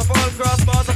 of all crossbars.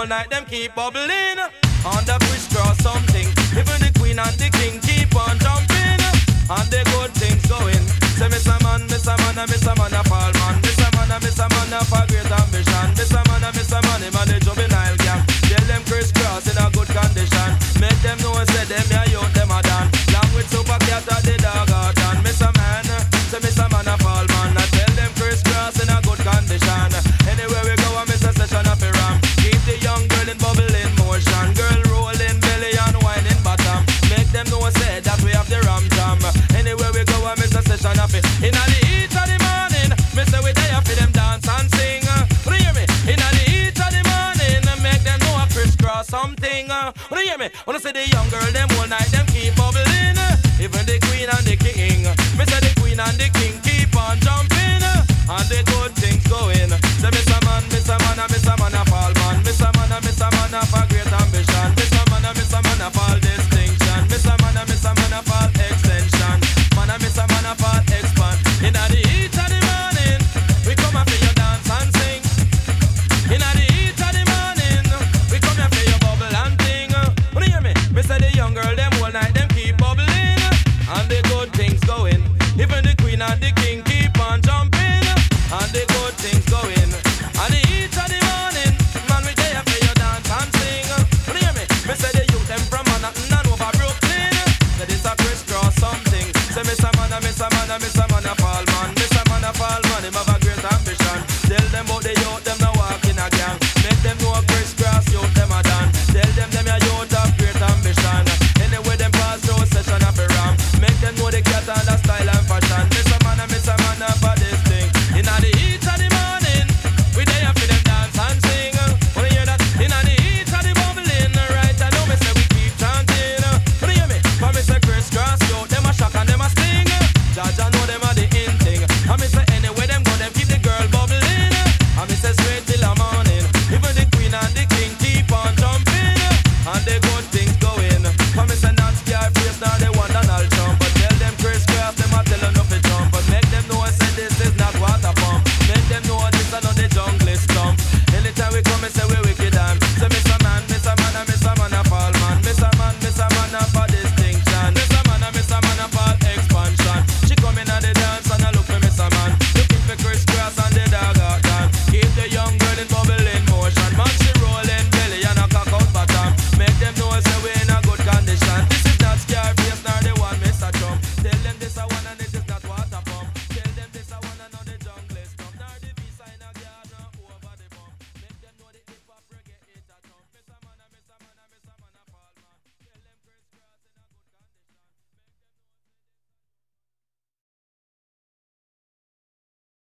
whole night them keep bubbling. On the bridge draw something. Even the queen and the king keep on jumping. And the good things going. Say Mr. Man, Mr. Man, and Mr. Man, a fall man. Mr. Man, and Mr. Man, have a great ambition. Mr. Man, and Mr. Man, him and the juvenile gang. Tell them Kris Kross in a good condition. Make them know, say them, yeah, you, them a done. Long with Super Cat, they me. When I say they miss a man, I miss a